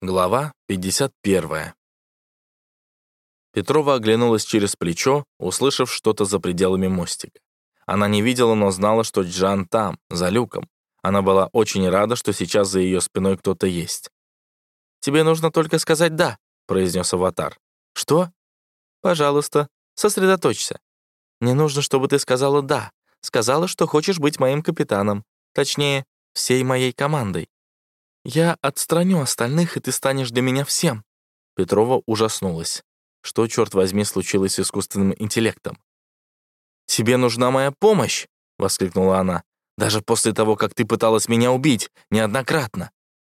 Глава 51. Петрова оглянулась через плечо, услышав что-то за пределами мостика. Она не видела, но знала, что Джан там, за люком. Она была очень рада, что сейчас за ее спиной кто-то есть. «Тебе нужно только сказать «да», — произнес аватар. «Что?» «Пожалуйста, сосредоточься. Мне нужно, чтобы ты сказала «да», сказала, что хочешь быть моим капитаном, точнее, всей моей командой. «Я отстраню остальных, и ты станешь для меня всем». Петрова ужаснулась. Что, черт возьми, случилось с искусственным интеллектом? «Тебе нужна моя помощь!» — воскликнула она. «Даже после того, как ты пыталась меня убить, неоднократно.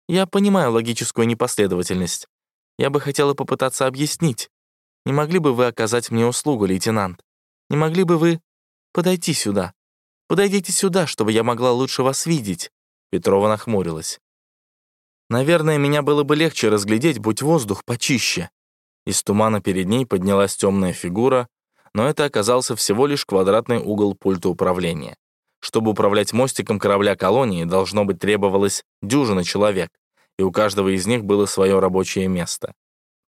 Я понимаю логическую непоследовательность. Я бы хотела попытаться объяснить. Не могли бы вы оказать мне услугу, лейтенант? Не могли бы вы подойти сюда? Подойдите сюда, чтобы я могла лучше вас видеть». Петрова нахмурилась. Наверное, меня было бы легче разглядеть, будь воздух почище. Из тумана перед ней поднялась темная фигура, но это оказался всего лишь квадратный угол пульта управления. Чтобы управлять мостиком корабля колонии, должно быть требовалось дюжина человек, и у каждого из них было свое рабочее место.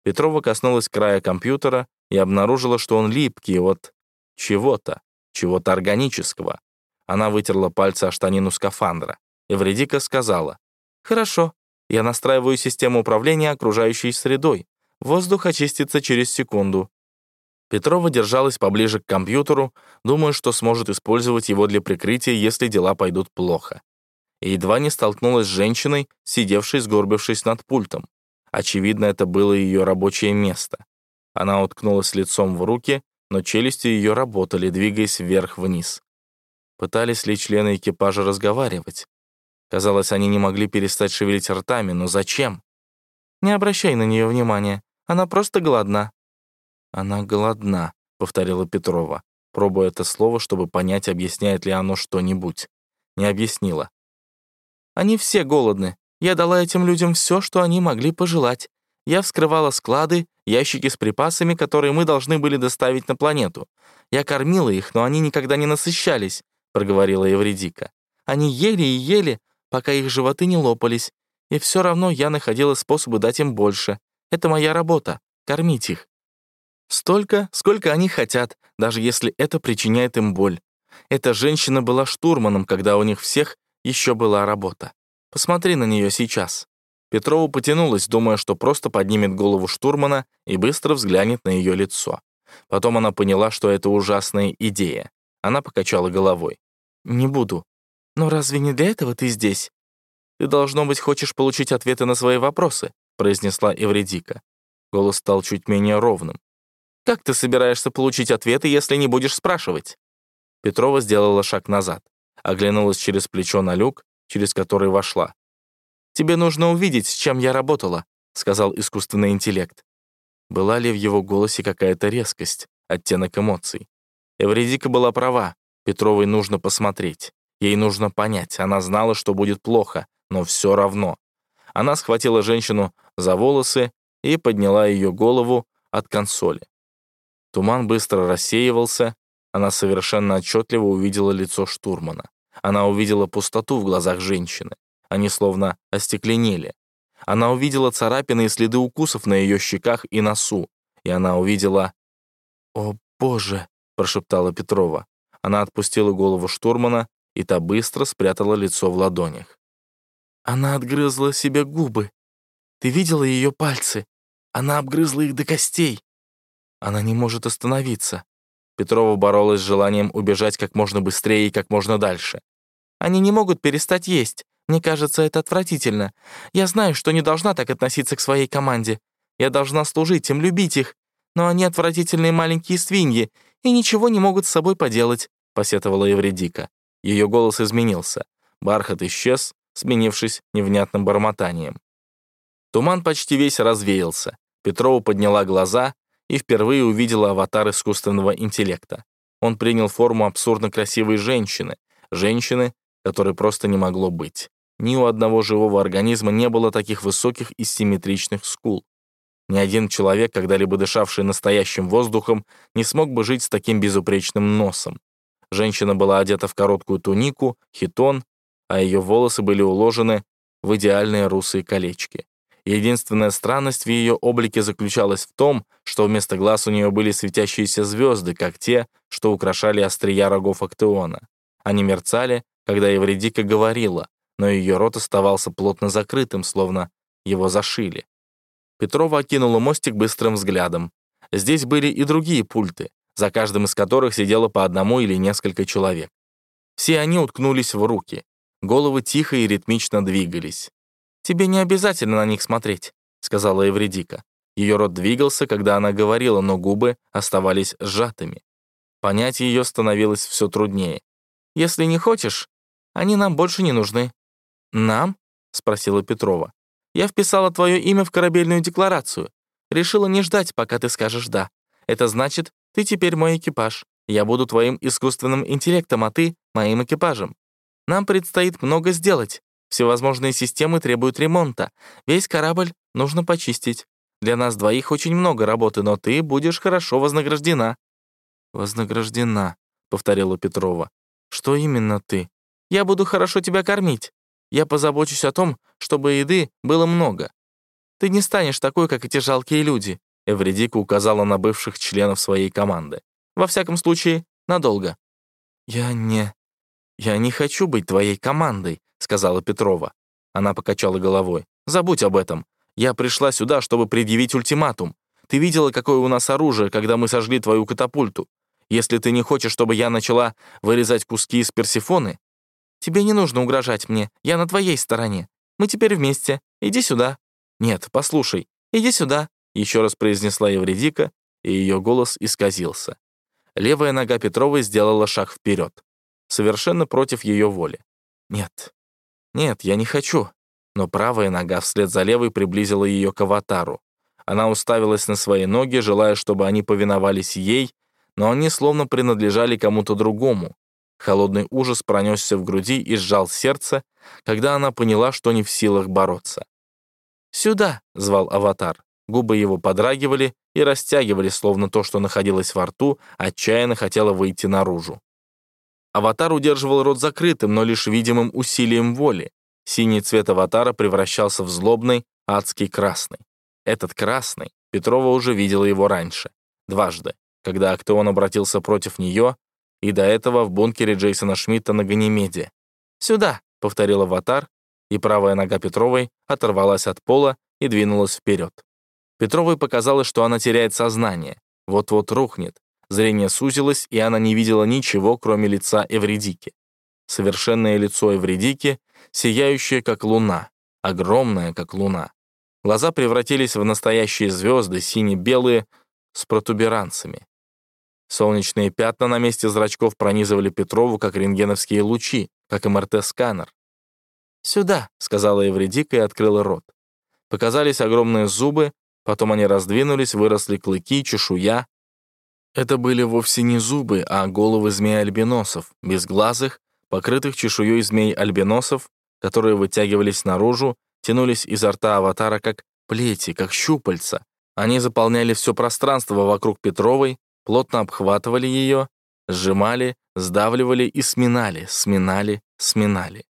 Петрова коснулась края компьютера и обнаружила, что он липкий от чего-то, чего-то органического. Она вытерла пальцы о штанину скафандра. Эвредика сказала, «Хорошо, я настраиваю систему управления окружающей средой. Воздух очистится через секунду. Петрова держалась поближе к компьютеру, думая, что сможет использовать его для прикрытия, если дела пойдут плохо. И едва не столкнулась с женщиной, сидевшей, сгорбившись над пультом. Очевидно, это было ее рабочее место. Она уткнулась лицом в руки, но челюсти ее работали, двигаясь вверх-вниз. Пытались ли члены экипажа разговаривать? Казалось, они не могли перестать шевелить ртами, но зачем? «Не обращай на нее внимания, она просто голодна». «Она голодна», — повторила Петрова, пробуя это слово, чтобы понять, объясняет ли оно что-нибудь. Не объяснила. «Они все голодны. Я дала этим людям все, что они могли пожелать. Я вскрывала склады, ящики с припасами, которые мы должны были доставить на планету. Я кормила их, но они никогда не насыщались», — проговорила Евредика. «Они ели и ели, пока их животы не лопались, и все равно я находила способы дать им больше. Это моя работа — кормить их. Столько, сколько они хотят, даже если это причиняет им боль. Эта женщина была штурманом, когда у них всех еще была работа. Посмотри на нее сейчас. Петрова потянулась, думая, что просто поднимет голову штурмана и быстро взглянет на ее лицо. Потом она поняла, что это ужасная идея. Она покачала головой. «Не буду. «Но разве не для этого ты здесь?» «Ты, должно быть, хочешь получить ответы на свои вопросы», произнесла Эвредика. Голос стал чуть менее ровным. «Как ты собираешься получить ответы, если не будешь спрашивать?» Петрова сделала шаг назад, оглянулась через плечо на люк, через который вошла. «Тебе нужно увидеть, с чем я работала», сказал искусственный интеллект. Была ли в его голосе какая-то резкость, оттенок эмоций? Эвредика была права, Петровой нужно посмотреть. Ей нужно понять, она знала, что будет плохо, но все равно. Она схватила женщину за волосы и подняла ее голову от консоли. Туман быстро рассеивался, она совершенно отчетливо увидела лицо штурмана. Она увидела пустоту в глазах женщины. Они словно остекленели. Она увидела царапины и следы укусов на ее щеках и носу. И она увидела... «О, Боже!» — прошептала Петрова. Она отпустила голову штурмана и та быстро спрятала лицо в ладонях. Она отгрызла себе губы. Ты видела ее пальцы? Она обгрызла их до костей. Она не может остановиться. Петрова боролась с желанием убежать как можно быстрее и как можно дальше. Они не могут перестать есть. Мне кажется, это отвратительно. Я знаю, что не должна так относиться к своей команде. Я должна служить им, любить их. Но они отвратительные маленькие свиньи и ничего не могут с собой поделать», — посетовала Евредика. Ее голос изменился. Бархат исчез, сменившись невнятным бормотанием. Туман почти весь развеялся. Петрова подняла глаза и впервые увидела аватар искусственного интеллекта. Он принял форму абсурдно красивой женщины, женщины, которой просто не могло быть. Ни у одного живого организма не было таких высоких и симметричных скул. Ни один человек, когда-либо дышавший настоящим воздухом, не смог бы жить с таким безупречным носом. Женщина была одета в короткую тунику, хитон, а ее волосы были уложены в идеальные русые колечки. Единственная странность в ее облике заключалась в том, что вместо глаз у нее были светящиеся звезды, как те, что украшали острия рогов Актеона. Они мерцали, когда Евредика говорила, но ее рот оставался плотно закрытым, словно его зашили. Петрова окинула мостик быстрым взглядом. Здесь были и другие пульты, за каждым из которых сидело по одному или несколько человек. Все они уткнулись в руки. Головы тихо и ритмично двигались. «Тебе не обязательно на них смотреть», — сказала Эвредика. Ее рот двигался, когда она говорила, но губы оставались сжатыми. Понять ее становилось все труднее. «Если не хочешь, они нам больше не нужны». «Нам?» — спросила Петрова. «Я вписала твое имя в корабельную декларацию. Решила не ждать, пока ты скажешь «да». Это значит, ты теперь мой экипаж. Я буду твоим искусственным интеллектом, а ты — моим экипажем. Нам предстоит много сделать. Всевозможные системы требуют ремонта. Весь корабль нужно почистить. Для нас двоих очень много работы, но ты будешь хорошо вознаграждена». «Вознаграждена», — повторила Петрова. «Что именно ты? Я буду хорошо тебя кормить. Я позабочусь о том, чтобы еды было много. Ты не станешь такой, как эти жалкие люди», — Эвредика указала на бывших членов своей команды. «Во всяком случае, надолго». «Я не... Я не хочу быть твоей командой», — сказала Петрова. Она покачала головой. «Забудь об этом. Я пришла сюда, чтобы предъявить ультиматум. Ты видела, какое у нас оружие, когда мы сожгли твою катапульту? Если ты не хочешь, чтобы я начала вырезать куски из персифоны, тебе не нужно угрожать мне, я на твоей стороне. Мы теперь вместе. Иди сюда». «Нет, послушай, иди сюда», — еще раз произнесла Евредика, и ее голос исказился. Левая нога Петровой сделала шаг вперед, совершенно против ее воли. «Нет, нет, я не хочу». Но правая нога вслед за левой приблизила ее к аватару. Она уставилась на свои ноги, желая, чтобы они повиновались ей, но они словно принадлежали кому-то другому. Холодный ужас пронесся в груди и сжал сердце, когда она поняла, что не в силах бороться. «Сюда!» — звал аватар. Губы его подрагивали и растягивали, словно то, что находилось во рту, отчаянно хотело выйти наружу. Аватар удерживал рот закрытым, но лишь видимым усилием воли. Синий цвет аватара превращался в злобный, адский красный. Этот красный, Петрова уже видела его раньше. Дважды, когда Актеон обратился против нее, и до этого в бункере Джейсона Шмидта на Ганимеде. «Сюда!» — повторил аватар, и правая нога Петровой оторвалась от пола и двинулась вперед. Петровой показалось, что она теряет сознание, вот-вот рухнет, Зрение сузилось, и она не видела ничего, кроме лица Эвредики. Совершенное лицо Эвредики, сияющее, как луна, огромное, как луна. Глаза превратились в настоящие звезды, сине-белые, с протуберанцами. Солнечные пятна на месте зрачков пронизывали Петрову, как рентгеновские лучи, как МРТ-сканер. «Сюда», — сказала Эвредика и открыла рот. Показались огромные зубы, потом они раздвинулись, выросли клыки, чешуя, это были вовсе не зубы, а головы змей-альбиносов, безглазых, покрытых чешуей змей-альбиносов, которые вытягивались наружу, тянулись изо рта аватара как плети, как щупальца. Они заполняли все пространство вокруг Петровой, плотно обхватывали ее, сжимали, сдавливали и сминали, сминали, сминали.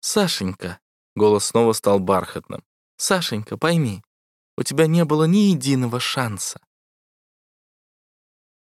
«Сашенька», — голос снова стал бархатным, «Сашенька, пойми, у тебя не было ни единого шанса.